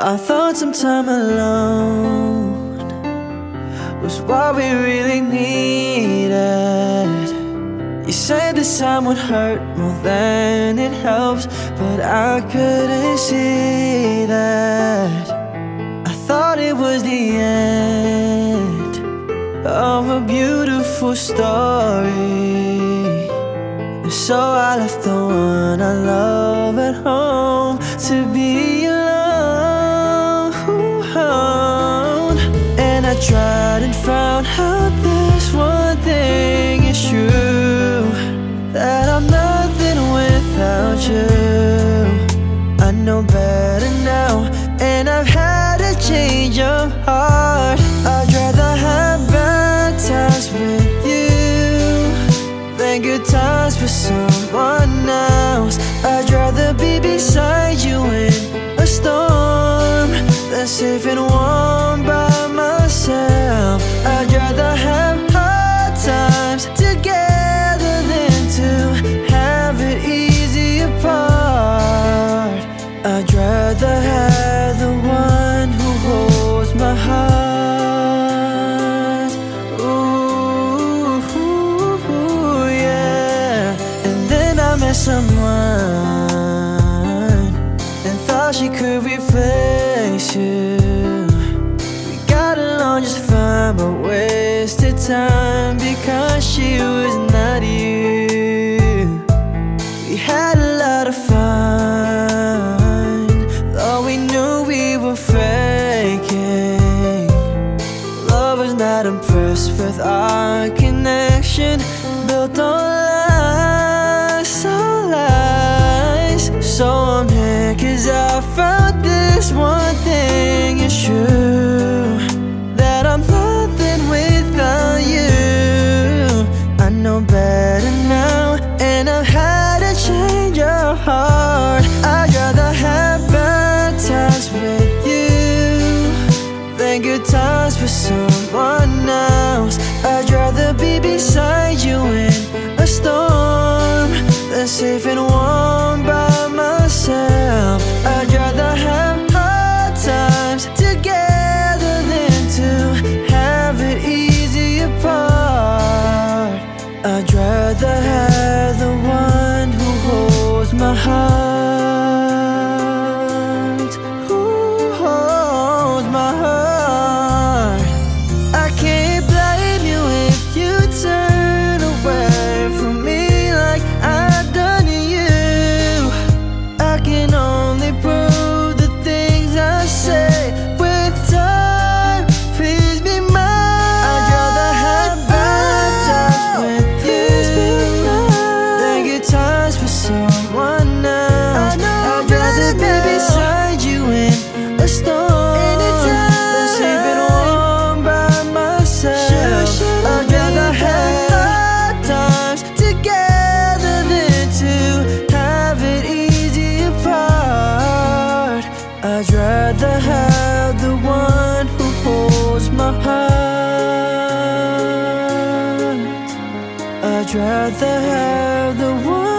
I thought some time alone was what we really needed. You said this time would hurt more than it helps, but I couldn't see that. I thought it was the end of a beautiful story. So I left the one I love at home to be tried and found out this one thing is true that I'm nothing without you. I know better now, and I've had a change of heart. I'd rather have bad times with you than good times with someone else. I'd rather be beside you in a storm than safe and warm time because she was not you. We had a lot of fun, though we knew we were faking. Love was not impressed with our connection, built on lies, on lies. So I'm here cause I found this one thing is true with someone else. I'd rather be beside you in a storm than safe and warm by myself. I'd rather have hard times together than to have it easy apart. I'd rather have the one who holds my heart. I'd rather have the one